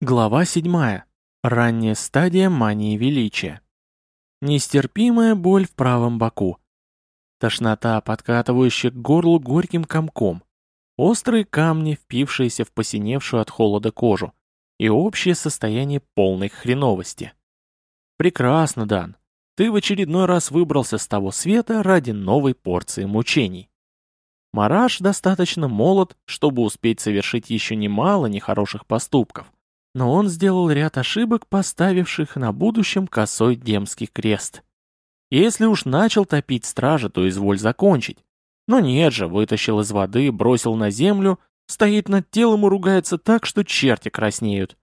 Глава 7. Ранняя стадия мании величия. Нестерпимая боль в правом боку. Тошнота, подкатывающая к горлу горьким комком. Острые камни, впившиеся в посиневшую от холода кожу. И общее состояние полной хреновости. Прекрасно, Дан. Ты в очередной раз выбрался с того света ради новой порции мучений. Мараш достаточно молод, чтобы успеть совершить еще немало нехороших поступков но он сделал ряд ошибок, поставивших на будущем косой демский крест. Если уж начал топить стража, то изволь закончить. Но нет же, вытащил из воды, бросил на землю, стоит над телом и ругается так, что черти краснеют.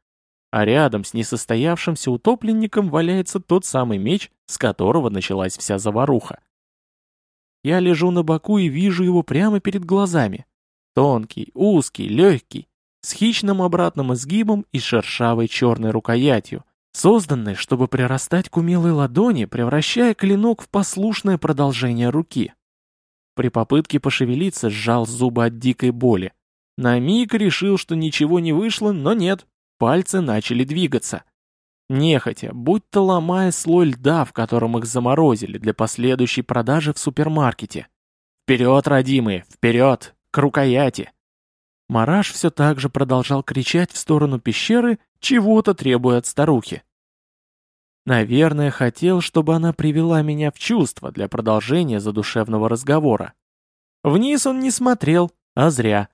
А рядом с несостоявшимся утопленником валяется тот самый меч, с которого началась вся заваруха. Я лежу на боку и вижу его прямо перед глазами. Тонкий, узкий, легкий, с хищным обратным изгибом и шершавой черной рукоятью, созданной, чтобы прирастать к умелой ладони, превращая клинок в послушное продолжение руки. При попытке пошевелиться сжал зубы от дикой боли. На миг решил, что ничего не вышло, но нет, пальцы начали двигаться. Нехотя, будто ломая слой льда, в котором их заморозили для последующей продажи в супермаркете. Вперед, родимые, вперед, к рукояти! Мараш все так же продолжал кричать в сторону пещеры, чего-то требуя от старухи. Наверное, хотел, чтобы она привела меня в чувство для продолжения задушевного разговора. Вниз он не смотрел, а зря.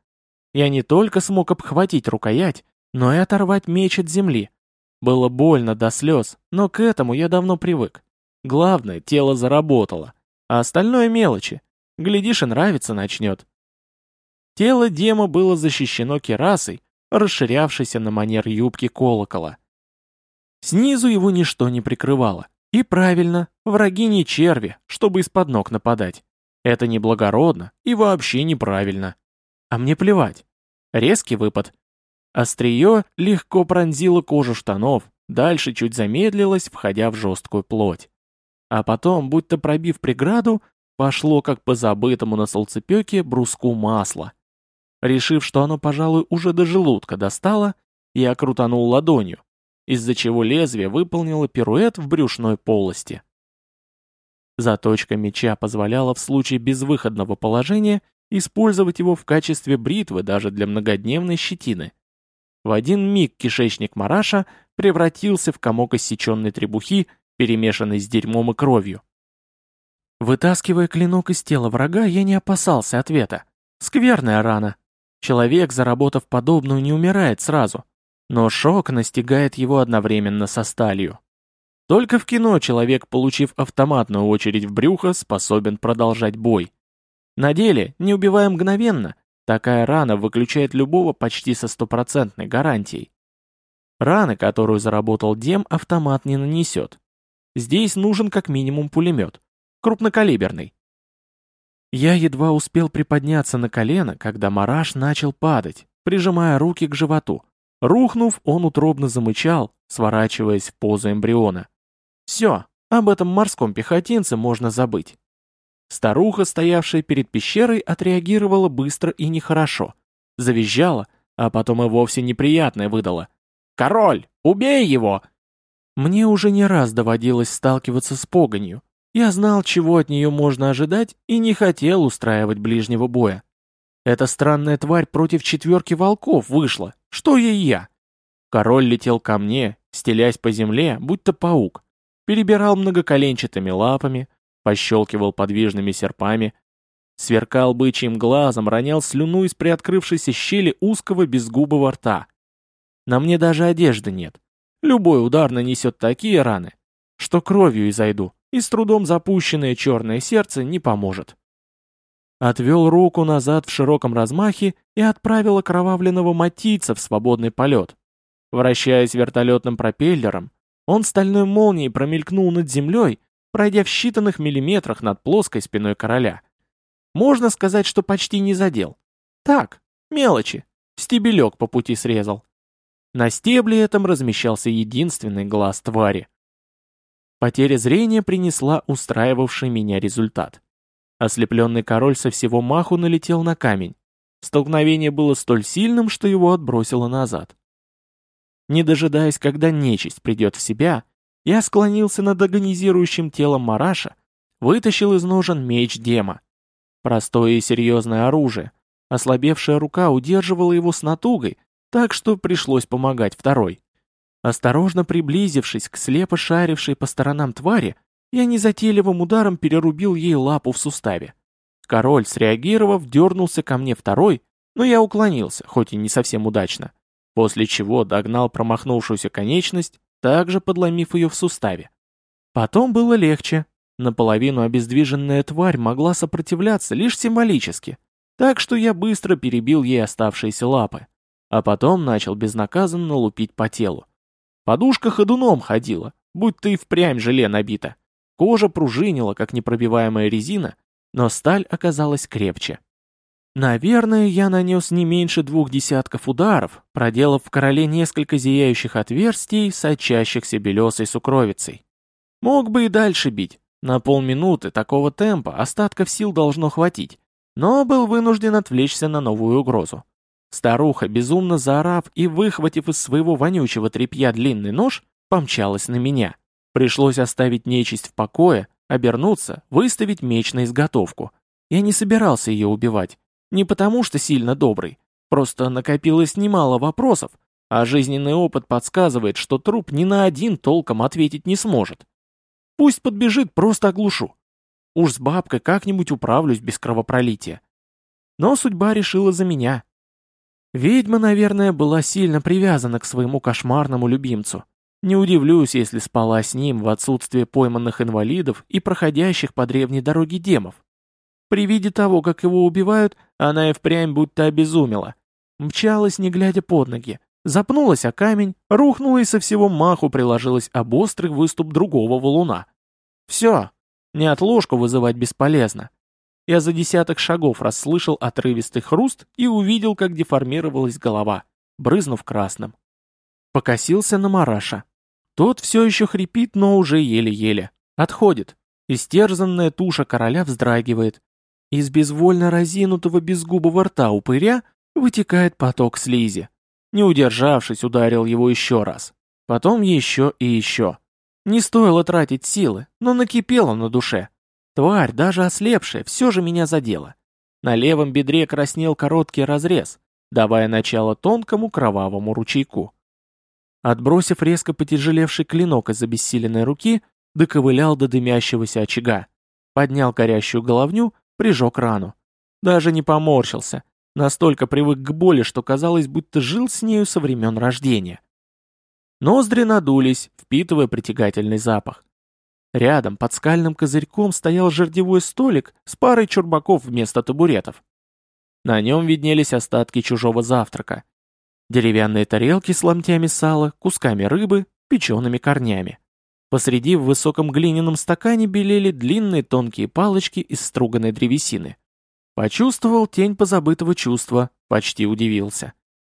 Я не только смог обхватить рукоять, но и оторвать меч от земли. Было больно до слез, но к этому я давно привык. Главное, тело заработало, а остальное мелочи. Глядишь, и нравится начнет. Тело Дема было защищено керасой, расширявшейся на манер юбки колокола. Снизу его ничто не прикрывало. И правильно, враги не черви, чтобы из-под ног нападать. Это неблагородно и вообще неправильно. А мне плевать. Резкий выпад. Острие легко пронзило кожу штанов, дальше чуть замедлилось, входя в жесткую плоть. А потом, будто пробив преграду, пошло, как по забытому на солнцепеке, бруску масла. Решив, что оно, пожалуй, уже до желудка достало, я крутанул ладонью, из-за чего лезвие выполнило пируэт в брюшной полости. Заточка меча позволяла в случае безвыходного положения использовать его в качестве бритвы даже для многодневной щетины. В один миг кишечник Мараша превратился в комок иссеченной требухи, перемешанный с дерьмом и кровью. Вытаскивая клинок из тела врага, я не опасался ответа. Скверная рана. Человек, заработав подобную, не умирает сразу, но шок настигает его одновременно со сталью. Только в кино человек, получив автоматную очередь в брюхо, способен продолжать бой. На деле, не убивая мгновенно, такая рана выключает любого почти со стопроцентной гарантией. Раны, которую заработал Дем, автомат не нанесет. Здесь нужен как минимум пулемет. Крупнокалиберный. Я едва успел приподняться на колено, когда Мараш начал падать, прижимая руки к животу. Рухнув, он утробно замычал, сворачиваясь в позу эмбриона. Все, об этом морском пехотинце можно забыть. Старуха, стоявшая перед пещерой, отреагировала быстро и нехорошо. Завизжала, а потом и вовсе неприятное выдала. «Король, убей его!» Мне уже не раз доводилось сталкиваться с погонью, я знал, чего от нее можно ожидать, и не хотел устраивать ближнего боя. Эта странная тварь против четверки волков вышла. Что ей я? Король летел ко мне, стелясь по земле, будто паук. Перебирал многоколенчатыми лапами, пощелкивал подвижными серпами, сверкал бычьим глазом, ронял слюну из приоткрывшейся щели узкого безгубого рта. На мне даже одежды нет. Любой удар нанесет такие раны, что кровью изойду и с трудом запущенное черное сердце не поможет. Отвел руку назад в широком размахе и отправил окровавленного матийца в свободный полет. Вращаясь вертолетным пропеллером, он стальной молнией промелькнул над землей, пройдя в считанных миллиметрах над плоской спиной короля. Можно сказать, что почти не задел. Так, мелочи, стебелек по пути срезал. На стебле этом размещался единственный глаз твари. Потеря зрения принесла устраивавший меня результат. Ослепленный король со всего маху налетел на камень. Столкновение было столь сильным, что его отбросило назад. Не дожидаясь, когда нечисть придет в себя, я склонился над агонизирующим телом Мараша, вытащил из ножен меч Дема. Простое и серьезное оружие. Ослабевшая рука удерживала его с натугой, так что пришлось помогать второй. Осторожно приблизившись к слепо шарившей по сторонам твари, я незатейливым ударом перерубил ей лапу в суставе. Король, среагировав, дернулся ко мне второй, но я уклонился, хоть и не совсем удачно, после чего догнал промахнувшуюся конечность, также подломив ее в суставе. Потом было легче. Наполовину обездвиженная тварь могла сопротивляться лишь символически, так что я быстро перебил ей оставшиеся лапы, а потом начал безнаказанно лупить по телу. Подушка ходуном ходила, будто и впрямь желе набита. Кожа пружинила, как непробиваемая резина, но сталь оказалась крепче. Наверное, я нанес не меньше двух десятков ударов, проделав в короле несколько зияющих отверстий, сочащихся белесой сукровицей. Мог бы и дальше бить. На полминуты такого темпа остатков сил должно хватить, но был вынужден отвлечься на новую угрозу. Старуха, безумно заорав и выхватив из своего вонючего тряпья длинный нож, помчалась на меня. Пришлось оставить нечисть в покое, обернуться, выставить меч на изготовку. Я не собирался ее убивать. Не потому, что сильно добрый. Просто накопилось немало вопросов, а жизненный опыт подсказывает, что труп ни на один толком ответить не сможет. Пусть подбежит, просто оглушу. Уж с бабкой как-нибудь управлюсь без кровопролития. Но судьба решила за меня. Ведьма, наверное, была сильно привязана к своему кошмарному любимцу. Не удивлюсь, если спала с ним в отсутствие пойманных инвалидов и проходящих по древней дороге демов. При виде того, как его убивают, она и впрямь будто обезумела. Мчалась, не глядя под ноги. Запнулась о камень, рухнула и со всего маху приложилась об острый выступ другого валуна. Все, не отложку вызывать бесполезно. Я за десяток шагов расслышал отрывистый хруст и увидел, как деформировалась голова, брызнув красным. Покосился на Мараша. Тот все еще хрипит, но уже еле-еле. Отходит. Истерзанная туша короля вздрагивает. Из безвольно разинутого безгубого рта упыря вытекает поток слизи. Не удержавшись, ударил его еще раз. Потом еще и еще. Не стоило тратить силы, но накипело на душе. Тварь, даже ослепшая, все же меня задела. На левом бедре краснел короткий разрез, давая начало тонкому кровавому ручейку. Отбросив резко потяжелевший клинок из обессиленной руки, доковылял до дымящегося очага. Поднял горящую головню, прижег рану. Даже не поморщился. Настолько привык к боли, что казалось, будто жил с нею со времен рождения. Ноздри надулись, впитывая притягательный запах. Рядом, под скальным козырьком, стоял жердевой столик с парой чурбаков вместо табуретов. На нем виднелись остатки чужого завтрака. Деревянные тарелки с ломтями сала, кусками рыбы, печеными корнями. Посреди в высоком глиняном стакане белели длинные тонкие палочки из струганной древесины. Почувствовал тень позабытого чувства, почти удивился.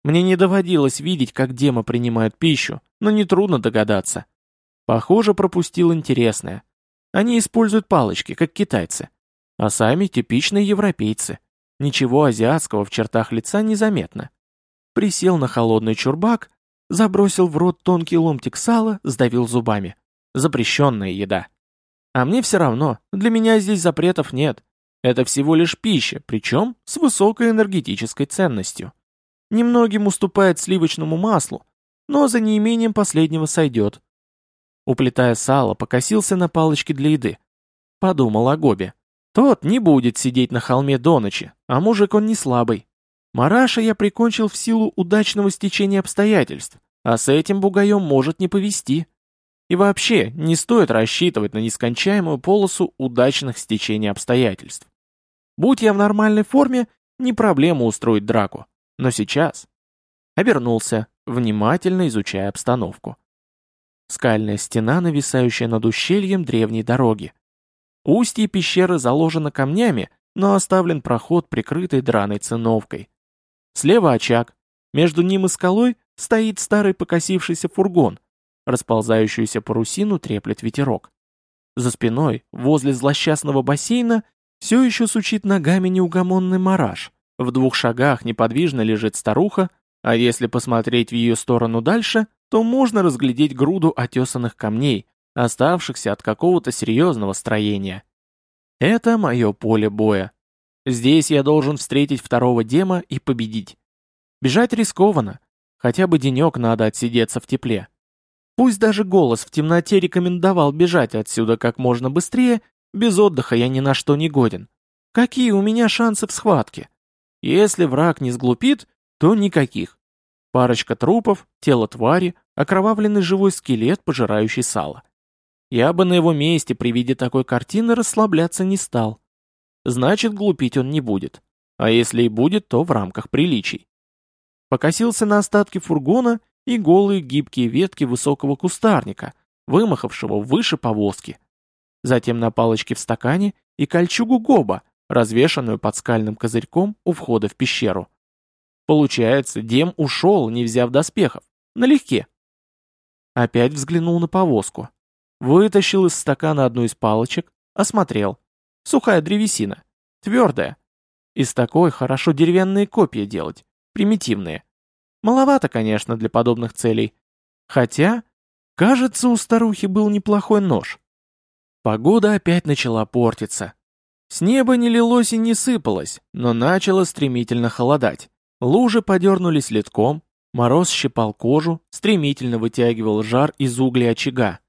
Мне не доводилось видеть, как демы принимают пищу, но нетрудно догадаться. Похоже, пропустил интересное. Они используют палочки, как китайцы. А сами типичные европейцы. Ничего азиатского в чертах лица не заметно присел на холодный чурбак, забросил в рот тонкий ломтик сала, сдавил зубами. Запрещенная еда. А мне все равно, для меня здесь запретов нет. Это всего лишь пища, причем с высокой энергетической ценностью. Немногим уступает сливочному маслу, но за неимением последнего сойдет. Уплетая сало, покосился на палочке для еды. Подумал о Гобе. Тот не будет сидеть на холме до ночи, а мужик он не слабый. Мараша я прикончил в силу удачного стечения обстоятельств, а с этим бугаем может не повезти. И вообще, не стоит рассчитывать на нескончаемую полосу удачных стечений обстоятельств. Будь я в нормальной форме, не проблема устроить драку. Но сейчас... Обернулся, внимательно изучая обстановку. Скальная стена, нависающая над ущельем древней дороги. Устье пещеры заложено камнями, но оставлен проход, прикрытый драной циновкой. Слева очаг. Между ним и скалой стоит старый покосившийся фургон. Расползающуюся парусину треплет ветерок. За спиной, возле злосчастного бассейна, все еще сучит ногами неугомонный мараж. В двух шагах неподвижно лежит старуха, а если посмотреть в ее сторону дальше, то можно разглядеть груду отесанных камней, оставшихся от какого-то серьезного строения. Это мое поле боя. Здесь я должен встретить второго дема и победить. Бежать рискованно. Хотя бы денек надо отсидеться в тепле. Пусть даже голос в темноте рекомендовал бежать отсюда как можно быстрее, без отдыха я ни на что не годен. Какие у меня шансы в схватке? Если враг не сглупит, то никаких. Парочка трупов, тело твари, окровавленный живой скелет, пожирающий сало. Я бы на его месте при виде такой картины расслабляться не стал. Значит, глупить он не будет. А если и будет, то в рамках приличий. Покосился на остатки фургона и голые гибкие ветки высокого кустарника, вымахавшего выше повозки. Затем на палочке в стакане и кольчугу гоба, развешанную под скальным козырьком у входа в пещеру. Получается, Дем ушел, не взяв доспехов. Налегке. Опять взглянул на повозку. Вытащил из стакана одну из палочек, осмотрел. Сухая древесина. Твердая. Из такой хорошо деревянные копья делать. Примитивные. Маловато, конечно, для подобных целей. Хотя, кажется, у старухи был неплохой нож. Погода опять начала портиться. С неба не лилось и не сыпалось, но начало стремительно холодать. Лужи подернулись литком, мороз щипал кожу, стремительно вытягивал жар из угля очага.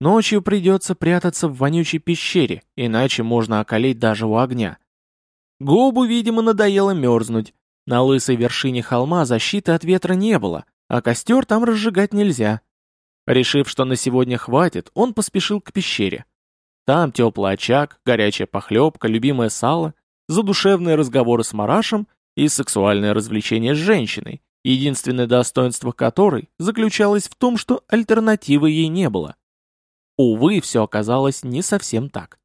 Ночью придется прятаться в вонючей пещере, иначе можно околеть даже у огня. Гобу, видимо, надоело мерзнуть. На лысой вершине холма защиты от ветра не было, а костер там разжигать нельзя. Решив, что на сегодня хватит, он поспешил к пещере. Там теплый очаг, горячая похлебка, любимое сало, задушевные разговоры с Марашем и сексуальное развлечение с женщиной, единственное достоинство которой заключалось в том, что альтернативы ей не было. Увы, все оказалось не совсем так.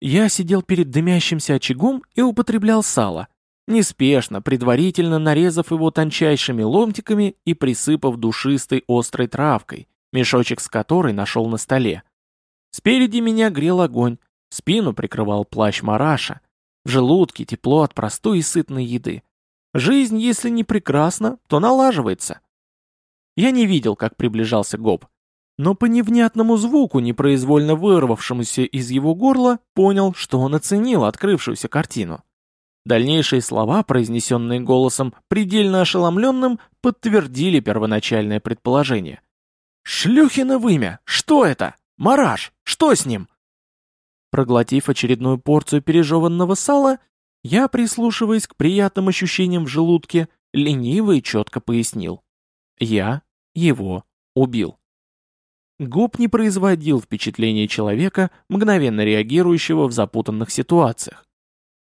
Я сидел перед дымящимся очагом и употреблял сало, неспешно, предварительно нарезав его тончайшими ломтиками и присыпав душистой острой травкой, мешочек с которой нашел на столе. Спереди меня грел огонь, спину прикрывал плащ Мараша, в желудке тепло от простой и сытной еды. Жизнь, если не прекрасна, то налаживается. Я не видел, как приближался Гоб, но по невнятному звуку, непроизвольно вырвавшемуся из его горла, понял, что он оценил открывшуюся картину. Дальнейшие слова, произнесенные голосом предельно ошеломленным, подтвердили первоначальное предположение. «Шлюхина вымя! Что это?» «Мараш! Что с ним?» Проглотив очередную порцию пережеванного сала, я, прислушиваясь к приятным ощущениям в желудке, лениво и четко пояснил. Я его убил. Губ не производил впечатления человека, мгновенно реагирующего в запутанных ситуациях.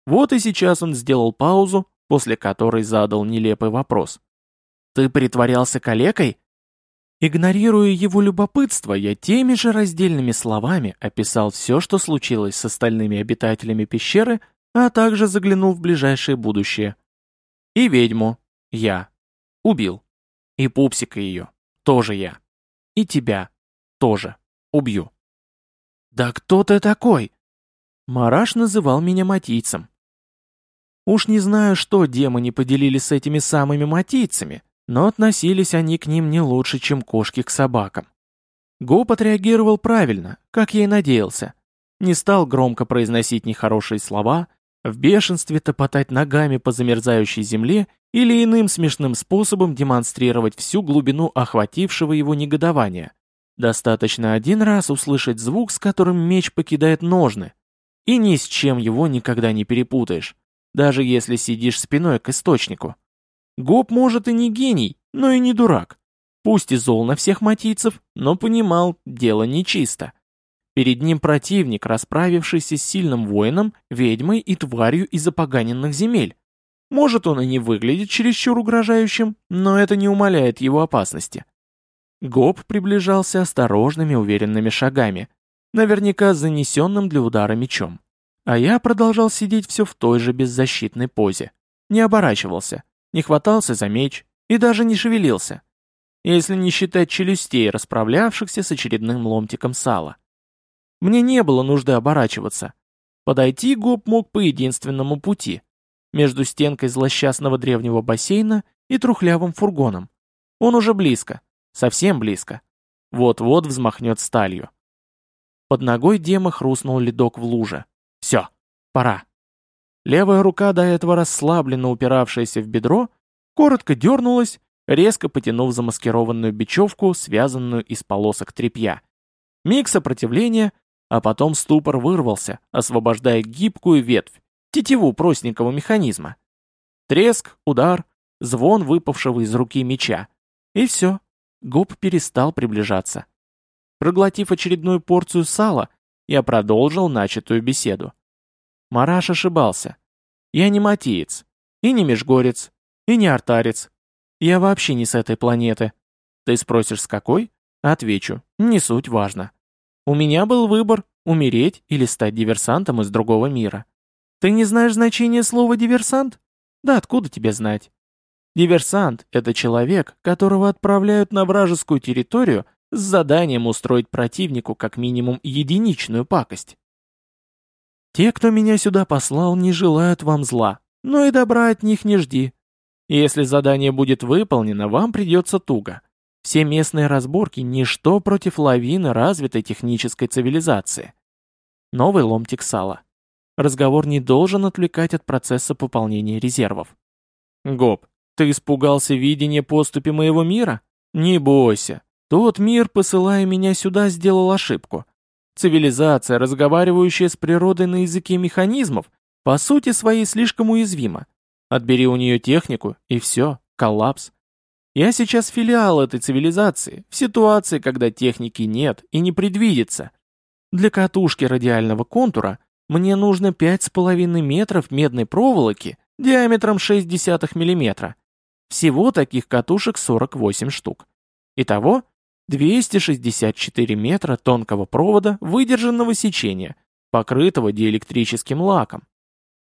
Вот и сейчас он сделал паузу, после которой задал нелепый вопрос. «Ты притворялся калекой?» Игнорируя его любопытство, я теми же раздельными словами описал все, что случилось с остальными обитателями пещеры, а также заглянул в ближайшее будущее. И ведьму. Я. Убил. И пупсика ее. Тоже я. И тебя. Тоже. Убью. «Да кто ты такой?» Мараш называл меня матийцем. Уж не знаю, что демоны поделили с этими самыми матийцами, но относились они к ним не лучше, чем кошки к собакам. Гоп отреагировал правильно, как я и надеялся. Не стал громко произносить нехорошие слова, в бешенстве топотать ногами по замерзающей земле или иным смешным способом демонстрировать всю глубину охватившего его негодования. Достаточно один раз услышать звук, с которым меч покидает ножны, и ни с чем его никогда не перепутаешь, даже если сидишь спиной к источнику. Гоп, может, и не гений, но и не дурак. Пусть и зол на всех матийцев, но понимал, дело нечисто. Перед ним противник, расправившийся с сильным воином, ведьмой и тварью из опоганенных земель. Может, он и не выглядит чересчур угрожающим, но это не умаляет его опасности. Гоп приближался осторожными, уверенными шагами, наверняка занесенным для удара мечом. А я продолжал сидеть все в той же беззащитной позе. Не оборачивался, не хватался за меч и даже не шевелился, если не считать челюстей, расправлявшихся с очередным ломтиком сала. Мне не было нужды оборачиваться. Подойти Гоб мог по единственному пути, между стенкой злосчастного древнего бассейна и трухлявым фургоном. Он уже близко. совсем близко. Вот-вот взмахнет сталью. Под ногой Дема хрустнул ледок в луже. Все, пора. Левая рука, до этого расслабленно упиравшаяся в бедро, коротко дернулась, резко потянув замаскированную бечевку, связанную из полосок тряпья. Миг сопротивления, а потом ступор вырвался, освобождая гибкую ветвь, тетиву простенького механизма. Треск, удар, звон выпавшего из руки меча. И все. Губ перестал приближаться. Проглотив очередную порцию сала, я продолжил начатую беседу. Мараш ошибался. Я не матиец, и не межгорец, и не артарец. Я вообще не с этой планеты. Ты спросишь, с какой? Отвечу, не суть важно. У меня был выбор, умереть или стать диверсантом из другого мира. Ты не знаешь значения слова «диверсант»? Да откуда тебе знать? Диверсант — это человек, которого отправляют на вражескую территорию с заданием устроить противнику как минимум единичную пакость. Те, кто меня сюда послал, не желают вам зла, но и добра от них не жди. Если задание будет выполнено, вам придется туго. Все местные разборки – ничто против лавины развитой технической цивилизации. Новый ломтик сала. Разговор не должен отвлекать от процесса пополнения резервов. Гоп, ты испугался видения поступи моего мира? Не бойся. Тот мир, посылая меня сюда, сделал ошибку. Цивилизация, разговаривающая с природой на языке механизмов, по сути своей слишком уязвима. Отбери у нее технику, и все, коллапс. Я сейчас филиал этой цивилизации, в ситуации, когда техники нет и не предвидится. Для катушки радиального контура мне нужно 5,5 метров медной проволоки диаметром 0,6 мм. Всего таких катушек 48 штук. Итого 264 метра тонкого провода выдержанного сечения, покрытого диэлектрическим лаком.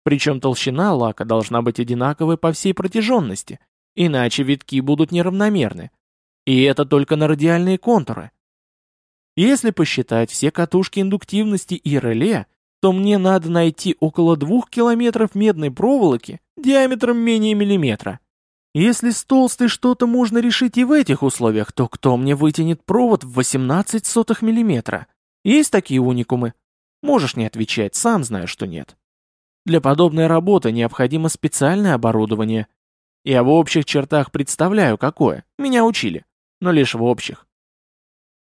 Причем толщина лака должна быть одинаковой по всей протяженности, иначе витки будут неравномерны. И это только на радиальные контуры. Если посчитать все катушки индуктивности и реле, то мне надо найти около двух километров медной проволоки диаметром менее миллиметра. Если с толстой что-то можно решить и в этих условиях, то кто мне вытянет провод в 18 сотых миллиметра? Есть такие уникумы? Можешь не отвечать, сам знаю, что нет. Для подобной работы необходимо специальное оборудование. Я в общих чертах представляю, какое. Меня учили. Но лишь в общих.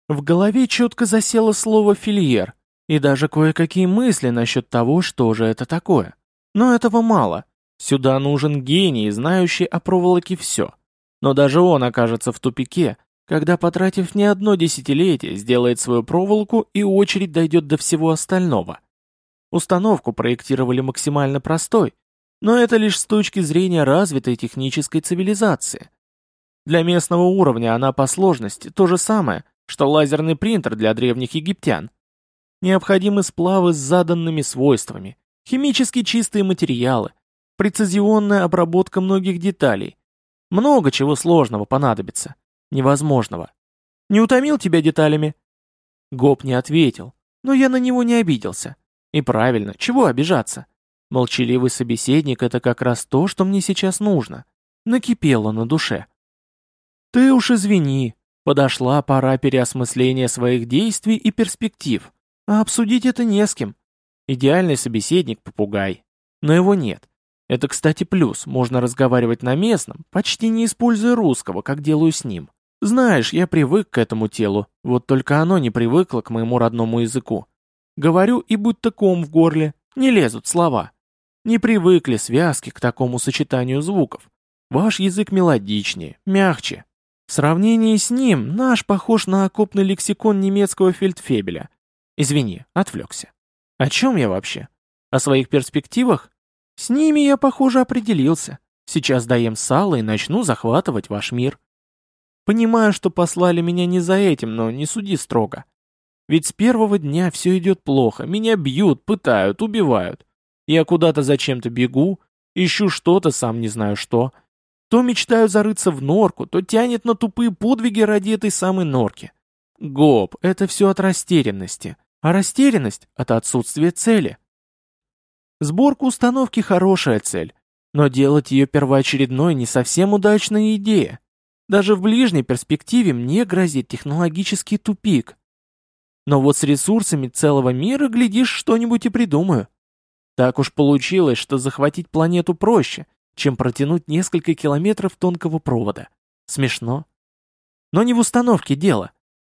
В голове четко засело слово «фильер», и даже кое-какие мысли насчет того, что же это такое. Но этого мало. Сюда нужен гений, знающий о проволоке все. Но даже он окажется в тупике, когда, потратив не одно десятилетие, сделает свою проволоку и очередь дойдет до всего остального. Установку проектировали максимально простой, но это лишь с точки зрения развитой технической цивилизации. Для местного уровня она по сложности то же самое, что лазерный принтер для древних египтян. Необходимы сплавы с заданными свойствами, химически чистые материалы, прецизионная обработка многих деталей. Много чего сложного понадобится. Невозможного. Не утомил тебя деталями?» Гоп не ответил, но я на него не обиделся. И правильно, чего обижаться? Молчаливый собеседник — это как раз то, что мне сейчас нужно. Накипело на душе. «Ты уж извини, подошла пора переосмысления своих действий и перспектив, а обсудить это не с кем. Идеальный собеседник — попугай, но его нет. Это, кстати, плюс, можно разговаривать на местном, почти не используя русского, как делаю с ним. Знаешь, я привык к этому телу, вот только оно не привыкло к моему родному языку. Говорю, и будто ком в горле, не лезут слова. Не привыкли связки к такому сочетанию звуков. Ваш язык мелодичнее, мягче. В сравнении с ним наш похож на окопный лексикон немецкого фельдфебеля. Извини, отвлекся. О чем я вообще? О своих перспективах? С ними я, похоже, определился. Сейчас даем сало и начну захватывать ваш мир. Понимаю, что послали меня не за этим, но не суди строго. Ведь с первого дня все идет плохо, меня бьют, пытают, убивают. Я куда-то зачем-то бегу, ищу что-то, сам не знаю что. То мечтаю зарыться в норку, то тянет на тупые подвиги ради этой самой норки. Гоп, это все от растерянности. А растерянность — от отсутствия цели. Сборка установки хорошая цель, но делать ее первоочередной не совсем удачная идея. Даже в ближней перспективе мне грозит технологический тупик. Но вот с ресурсами целого мира, глядишь, что-нибудь и придумаю. Так уж получилось, что захватить планету проще, чем протянуть несколько километров тонкого провода. Смешно. Но не в установке дело.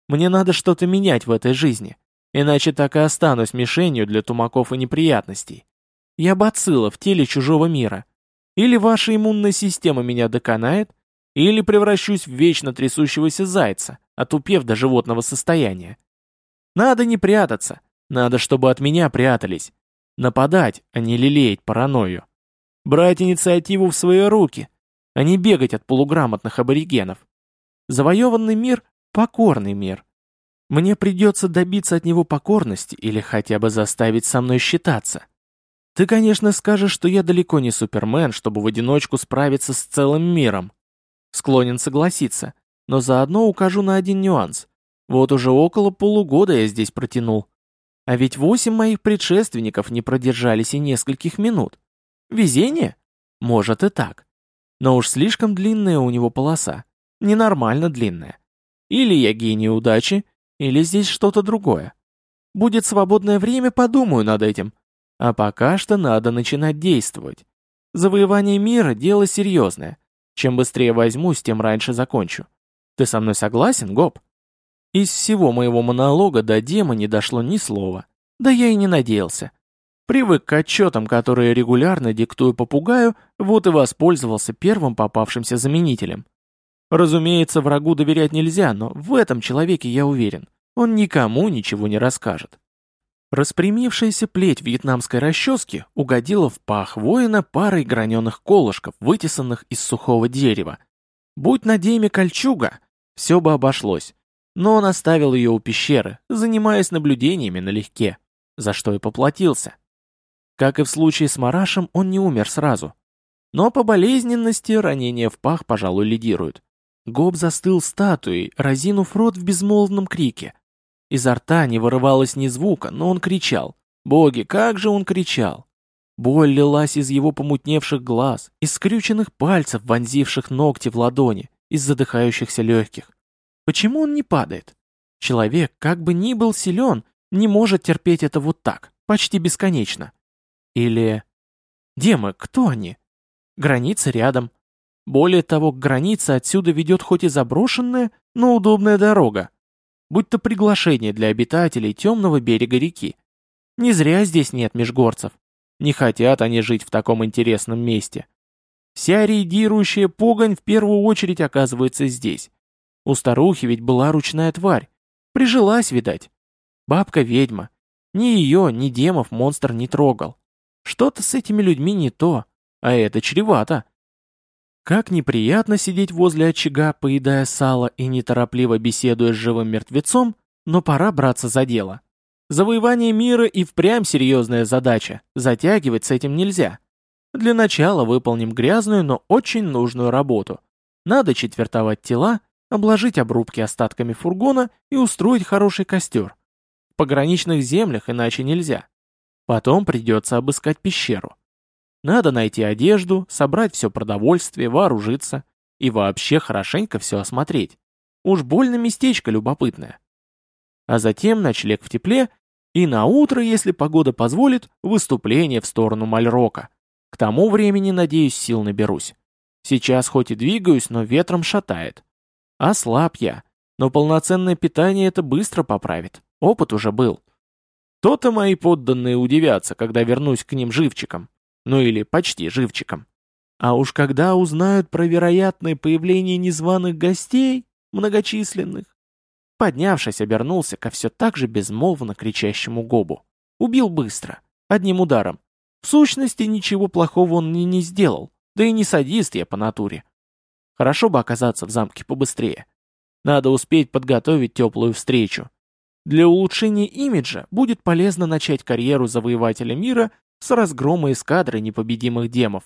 Мне надо что-то менять в этой жизни, иначе так и останусь мишенью для тумаков и неприятностей. Я бацилла в теле чужого мира. Или ваша иммунная система меня доконает, или превращусь в вечно трясущегося зайца, отупев до животного состояния. Надо не прятаться, надо, чтобы от меня прятались. Нападать, а не лелеять паранойю. Брать инициативу в свои руки, а не бегать от полуграмотных аборигенов. Завоеванный мир — покорный мир. Мне придется добиться от него покорности или хотя бы заставить со мной считаться. Ты, конечно, скажешь, что я далеко не супермен, чтобы в одиночку справиться с целым миром. Склонен согласиться, но заодно укажу на один нюанс. Вот уже около полугода я здесь протянул. А ведь восемь моих предшественников не продержались и нескольких минут. Везение? Может и так. Но уж слишком длинная у него полоса. Ненормально длинная. Или я гений удачи, или здесь что-то другое. Будет свободное время, подумаю над этим. А пока что надо начинать действовать. Завоевание мира – дело серьезное. Чем быстрее возьмусь, тем раньше закончу. Ты со мной согласен, Гоп? Из всего моего монолога до Дема не дошло ни слова. Да я и не надеялся. Привык к отчетам, которые регулярно диктую попугаю, вот и воспользовался первым попавшимся заменителем. Разумеется, врагу доверять нельзя, но в этом человеке я уверен. Он никому ничего не расскажет. Распрямившаяся плеть вьетнамской расчески угодила в пах воина парой граненых колышков, вытесанных из сухого дерева. Будь на Деме кольчуга, все бы обошлось. Но он оставил ее у пещеры, занимаясь наблюдениями налегке, за что и поплатился. Как и в случае с Марашем, он не умер сразу. Но по болезненности ранения в пах, пожалуй, лидирует. Гоб застыл статуей, разинув рот в безмолвном крике. Изо рта не вырывалось ни звука, но он кричал. Боги, как же он кричал! Боль лилась из его помутневших глаз, из скрюченных пальцев, вонзивших ногти в ладони, из задыхающихся легких. Почему он не падает? Человек, как бы ни был силен, не может терпеть это вот так, почти бесконечно. Или... Демы, кто они? Граница рядом. Более того, к границе отсюда ведет хоть и заброшенная, но удобная дорога будь то приглашение для обитателей темного берега реки. Не зря здесь нет межгорцев. Не хотят они жить в таком интересном месте. Вся рейдирующая погонь в первую очередь оказывается здесь. У старухи ведь была ручная тварь. Прижилась, видать. Бабка-ведьма. Ни ее, ни демов монстр не трогал. Что-то с этими людьми не то, а это чревато. Как неприятно сидеть возле очага, поедая сало и неторопливо беседуя с живым мертвецом, но пора браться за дело. Завоевание мира и впрямь серьезная задача, затягивать с этим нельзя. Для начала выполним грязную, но очень нужную работу. Надо четвертовать тела, обложить обрубки остатками фургона и устроить хороший костер. В пограничных землях иначе нельзя. Потом придется обыскать пещеру. Надо найти одежду, собрать все продовольствие, вооружиться и вообще хорошенько все осмотреть. Уж больно местечко любопытное. А затем ночлег в тепле и на утро, если погода позволит, выступление в сторону Мальрока. К тому времени, надеюсь, сил наберусь. Сейчас хоть и двигаюсь, но ветром шатает. А слаб я, но полноценное питание это быстро поправит. Опыт уже был. То-то мои подданные удивятся, когда вернусь к ним живчиком ну или почти живчиком. А уж когда узнают про вероятное появление незваных гостей, многочисленных, поднявшись, обернулся ко все так же безмолвно кричащему Гобу. Убил быстро, одним ударом. В сущности, ничего плохого он мне не сделал, да и не садист я по натуре. Хорошо бы оказаться в замке побыстрее. Надо успеть подготовить теплую встречу. Для улучшения имиджа будет полезно начать карьеру завоевателя мира с разгрома эскадры непобедимых демов.